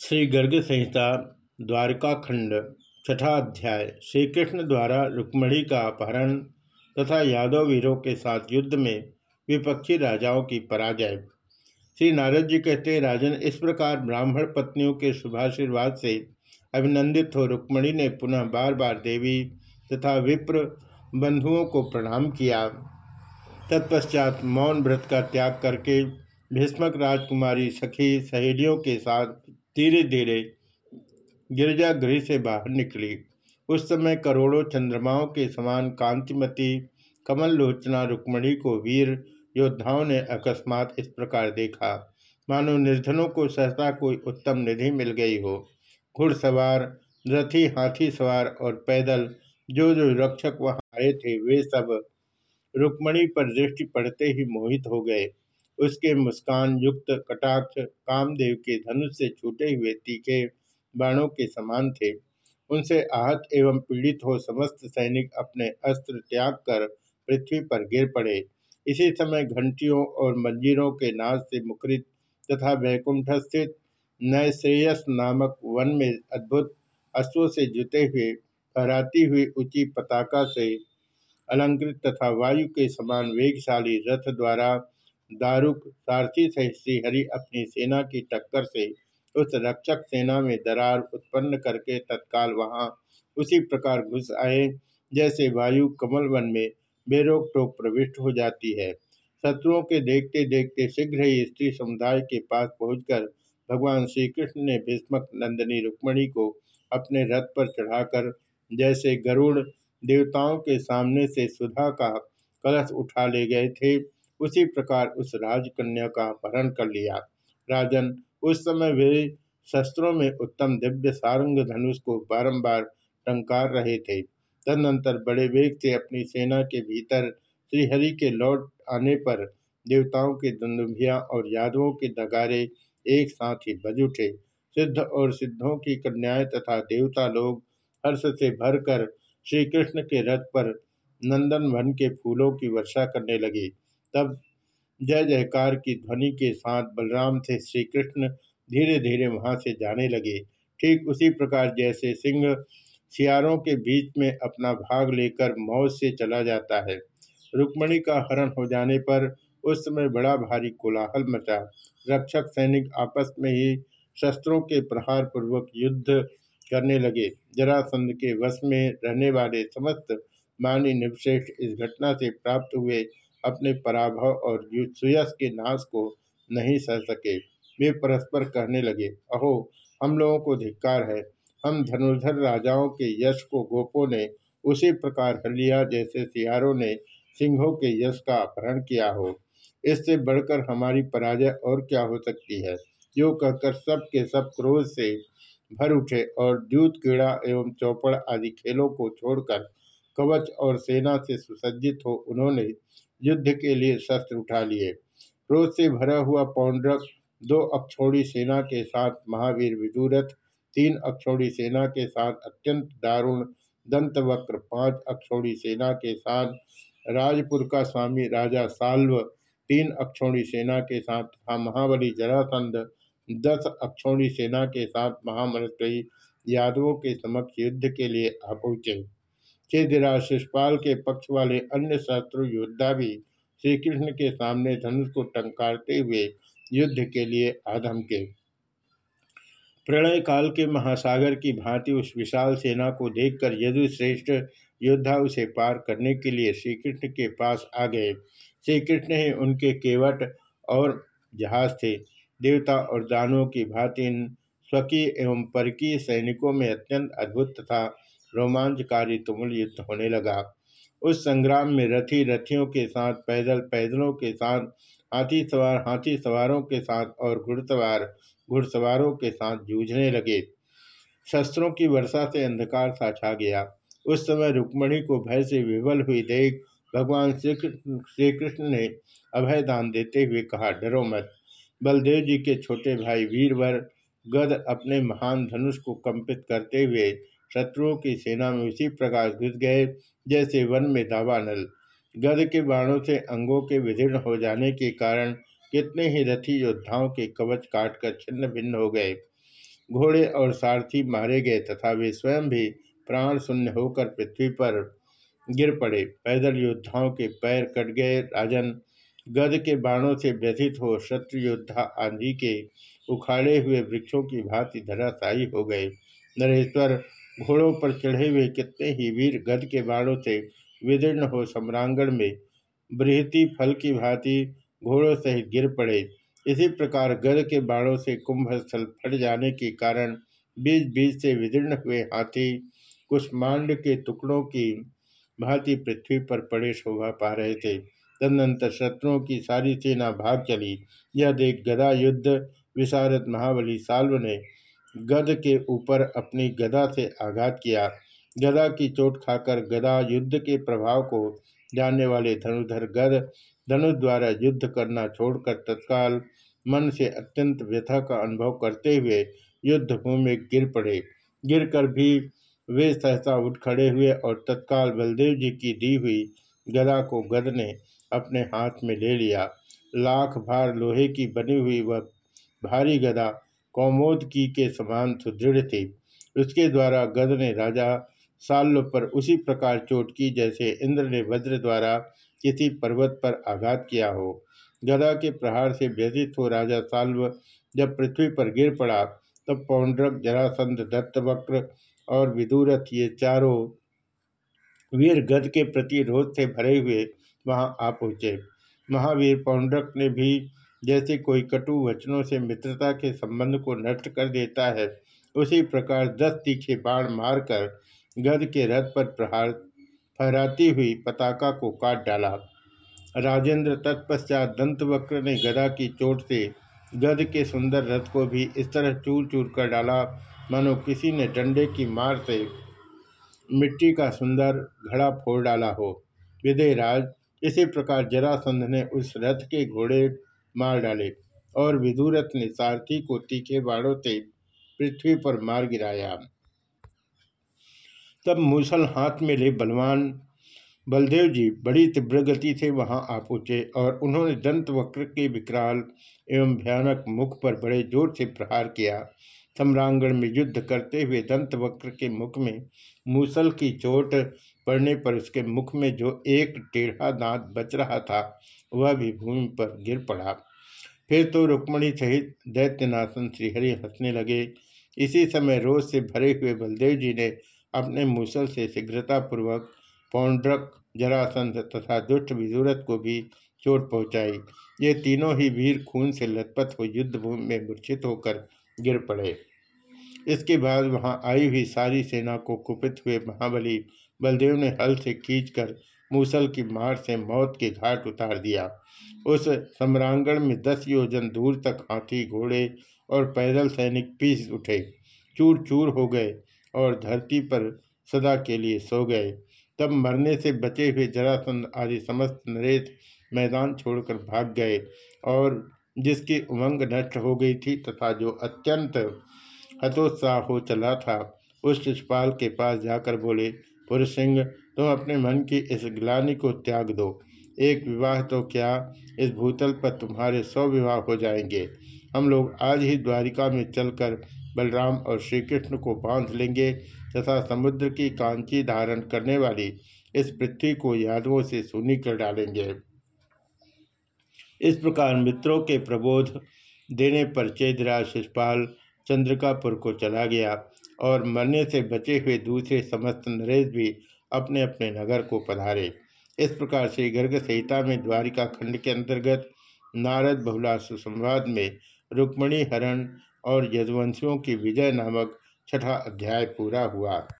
श्री गर्ग संहिता, द्वारका खंड छठा अध्याय श्री कृष्ण द्वारा रुक्मणी का अपहरण तथा यादव वीरों के साथ युद्ध में विपक्षी राजाओं की पराजय। श्री नारद जी कहते, राजन, इस प्रकार ब्राह्मण पत्नियों के शुभाशीर्वाद से अभिनंदित हो रुक्मणी ने पुनः बार बार देवी तथा विप्र बंधुओं को प्रणाम किया। तत्पश्चात मौन व्रत का त्याग करके भीष्मक राजकुमारी सखी सहेलियों के साथ धीरे धीरे गिरजागृह से बाहर निकली। उस समय करोड़ों चंद्रमाओं के समान कांतिमती कमल लोचना रुक्मणी को वीर योद्धाओं ने अकस्मात इस प्रकार देखा। मानो निर्धनों को सहसा कोई उत्तम निधि मिल गई हो। घुड़सवार, रथी हाथी सवार और पैदल जो जो रक्षक वहाँ आए थे, वे सब रुक्मणी पर दृष्टि पड़ते ही मोहित हो गए। उसके मुस्कान युक्त कटाक्ष कामदेव के धनुष से छूटे हुए तीखे बाणों के समान थे। उनसे आहत एवं पीड़ित हो समस्त सैनिक अपने अस्त्र त्याग कर पृथ्वी पर गिर पड़े। इसी समय घंटियों और मंजीरों के नाद से मुखरित तथा वैकुंठ स्थित नयश्रेयस नामक वन में अद्भुत अश्वों से जुते हुए, फहराती हुई ऊँची पताका से अलंकृत तथा वायु के समान वेगशाली रथ द्वारा दारुक सारथी सहित श्रीहरि अपनी सेना की टक्कर से उस रक्षक सेना में दरार उत्पन्न करके तत्काल वहाँ उसी प्रकार घुस आए, जैसे वायु कमल वन में बेरोक टोक प्रविष्ट हो जाती है। शत्रुओं के देखते देखते शीघ्र ही स्त्री समुदाय के पास पहुंचकर भगवान श्री कृष्ण ने भीष्मक नंदिनी रुक्मणी को अपने रथ पर चढ़ाकर जैसे गरुड़ देवताओं के सामने से सुधा का कलश उठा ले गए थे। उसी प्रकार उस राजकन्या का अपहरण कर लिया। राजन, उस समय वे शस्त्रों में उत्तम दिव्य सारंग धनुष को बारंबार टंकार रहे थे। तदनंतर बड़े वेग से अपनी सेना के भीतर श्रीहरि के लौट आने पर देवताओं के दंदुभिया और यादवों के नगारे एक साथ ही बज उठे। सिद्ध और सिद्धों की कन्याएँ तथा देवता लोग हर्ष से भरकर श्री कृष्ण के रथ पर नंदन वन के फूलों की वर्षा करने लगे। तब जय जयकार की ध्वनि के साथ बलराम से श्री कृष्ण धीरे धीरे वहाँ से जाने लगे। ठीक उसी प्रकार जैसे सिंह सियारों के बीच में अपना भाग लेकर मौज से चला जाता है। रुक्मणी का हरण हो जाने पर उस समय बड़ा भारी कोलाहल मचा। रक्षक सैनिक आपस में ही शस्त्रों के प्रहार पूर्वक युद्ध करने लगे। जरासंध के वश में रहने वाले समस्त मानी निवश्रेष्ठ इस घटना से प्राप्त हुए। अपने पराभव और सुयस के नाश को नहीं सह सके। वे परस्पर कहने लगे, अहो, हम लोगों को धिक्कार है। हम धनुर्धर राजाओं के यश को गोपों ने उसी प्रकार हर लिया जैसे सियारों ने सिंहों के यश का अपहरण किया हो। इससे बढ़कर हमारी पराजय और क्या हो सकती है? जो कहकर सब के सब क्रोध से भर उठे और द्यूत कीड़ा एवं चौपड़ आदि खेलों को छोड़कर कवच और सेना से सुसज्जित हो उन्होंने युद्ध के लिए शस्त्र उठा लिए। क्रोध से भरा हुआ पौंड्रक, दो अक्षौड़ी सेना के साथ महावीर विदुरथ, तीन अक्षौड़ी सेना के साथ अत्यंत दारुण दंतवक्र, पाँच अक्षौड़ी सेना के साथ राजपुर का स्वामी राजा साल्व, तीन अक्षौणी सेना के साथ तथा महाबली जरासंध, दस अक्षौणी सेना के साथ महामनस्वी यादवों के समक्ष युद्ध के लिए आ पहुँचे। चेदिराज शिषपाल के पक्ष वाले अन्य शत्रु योद्धा भी श्री कृष्ण के सामने धनुष को टंकारते हुए युद्ध के लिए आधम के प्रलय काल के महासागर की भांति उस विशाल सेना को देखकर यदु श्रेष्ठ योद्धा उसे पार करने के लिए श्री कृष्ण के पास आ गए। श्री कृष्ण ही उनके केवट और जहाज़ थे। देवता और दानों की भांति इन स्वकीय एवं परकीय सैनिकों में अत्यंत अद्भुत तथा रोमांचकारी तुमुल युद्ध होने लगा। उस संग्राम में रथी रथियों के साथ, पैदल पैदलों के साथ, हाथी सवार, हाथी सवारों के साथ और घुड़सवार, घुड़सवारों के साथ जूझने लगे। शस्त्रों की वर्षा से अंधकार सा छा गया। उस समय रुक्मणी को भय से विवल हुई देख भगवान श्री कृष्ण ने अभय दान देते हुए कहा, डरो मत। बलदेव जी के छोटे भाई वीरवर गद अपने महान धनुष को कंपित करते हुए शत्रुओं की सेना में उसी प्रकार घुस गए, जैसे वन में दावानल गद के बाणों से अंगों के विदीर्ण हो जाने के कारण कितने ही रथी योद्धाओं के कवच काटकर छिन्न भिन्न हो गए। घोड़े और सारथी मारे गए तथा वे स्वयं भी प्राण शून्य होकर पृथ्वी पर गिर पड़े। पैदल योद्धाओं के पैर कट गए। राजन गद के बाणों से व्यथित हो शत्रु योद्धा आंधी के उखाड़े हुए वृक्षों की भांति धराशायी हो गए। नरेश्वर घोड़ों पर चढ़े हुए कितने ही वीर गद के बाणों से विदीर्ण हो सम्रांगण में बृहती फल की भांति घोड़ों सहित गिर पड़े। इसी प्रकार गद के बाणों से कुंभ स्थल फट जाने के कारण बीच बीच से विदीर्ण हुए हाथी कुष्मांड के टुकड़ों की भांति पृथ्वी पर पड़े शोभा पा रहे थे। तदनंतर शत्रुओं की सारी सेना भाग चली। यह देख गदा युद्ध विशारद महाबली साल्व ने गद के ऊपर अपनी गदा से आघात किया। गदा की चोट खाकर गदा युद्ध के प्रभाव को जानने वाले धनुधर गद धनुष द्वारा युद्ध करना छोड़कर तत्काल मन से अत्यंत व्यथा का अनुभव करते हुए युद्ध भूमि में गिर पड़े। गिरकर भी वे सहसा उठ खड़े हुए और तत्काल बलदेव जी की दी हुई गदा को गद ने अपने हाथ में ले लिया। लाख भार लोहे की बनी हुई वह भारी गदा कौमोद की के समान सुदृढ़ थी। उसके द्वारा गद ने राजा साल्व पर उसी प्रकार चोट की जैसे इंद्र ने वज्र द्वारा किसी पर्वत पर आघात किया हो। गदा के प्रहार से व्यथित हो राजा साल्व जब पृथ्वी पर गिर पड़ा, तब पौंड्रक, जरासंध, दत्तवक्र और विदुरथ ये चारों वीर गद के प्रति रोध से भरे हुए वहाँ आ पहुँचे। महावीर पौंड्रक ने भी जैसे कोई कटु वचनों से मित्रता के संबंध को नष्ट कर देता है, उसी प्रकार दस तीखे बाण मारकर गद के रथ पर प्रहार, फहराती हुई पताका को काट डाला। राजेंद्र तत्पश्चात दंतवक्र ने गदा की चोट से गद के सुंदर रथ को भी इस तरह चूर चूर कर डाला, मानो किसी ने डंडे की मार से मिट्टी का सुंदर घड़ा फोड़ डाला हो। विदयराज इसी प्रकार जरासंध ने उस रथ के घोड़े मार डाले और विदुरथ ने सारथी को तीखे बाड़ों से पृथ्वी पर मार गिराया। तब मूसल हाथ में ले बलवान बलदेव जी बड़ी तीव्र गति से वहाँ आ पहुँचे और उन्होंने दंत वक्र के विकराल एवं भयानक मुख पर बड़े ज़ोर से प्रहार किया। सम्रांगण में युद्ध करते हुए दंत वक्र के मुख में मूसल की चोट पड़ने पर उसके मुख में जो एक टेढ़ा दांत बच रहा था, वह भी भूमि पर गिर पड़ा। फिर तो रुक्मणी सहित दैत्यनाथन श्रीहरि हंसने लगे। इसी समय रोज से भरे हुए बलदेव जी ने अपने मूसल से शीघ्रतापूर्वक पौंड्रक, जरासंध तथा दुष्ट विदुरथ को भी चोट पहुंचाई। ये तीनों ही वीर खून से लथपथ हो युद्ध भूमि में मूर्छित होकर गिर पड़े। इसके बाद वहाँ आई हुई सारी सेना को कुपित हुए महाबली बलदेव ने हल से खींचकर मूसल की मार से मौत के घाट उतार दिया। उस सम्रांगण में दस योजन दूर तक हाथी, घोड़े और पैदल सैनिक पीस उठे। चूर चूर हो गए और धरती पर सदा के लिए सो गए। तब मरने से बचे हुए जरासंध आदि समस्त नरेश मैदान छोड़कर भाग गए और जिसकी उमंग नष्ट हो गई थी तथा जो अत्यंत हतोत्साह हो चला था, उस शिषपाल के पास जाकर बोले, पुरुष सिंह, तुम अपने मन की इस ग्लानी को त्याग दो। एक विवाह तो क्या इस भूतल पर तुम्हारे सौ विवाह हो जाएँगे। हम लोग आज ही द्वारिका में चलकर बलराम और श्री कृष्ण को बाँध लेंगे तथा समुद्र की कांची धारण करने वाली इस पृथ्वी को यादवों से सुनी कर डालेंगे। इस प्रकार मित्रों के प्रबोध देने पर चेदराज शिषपाल चंद्रिकापुर को चला गया और मरने से बचे हुए दूसरे समस्त नरेश भी अपने अपने नगर को पधारे। इस प्रकार से गर्ग संहिता में द्वारिका खंड के अंतर्गत नारद बहुला सुसंवाद में रुक्मणी हरण और यदुवंशियों की विजय नामक छठा अध्याय पूरा हुआ।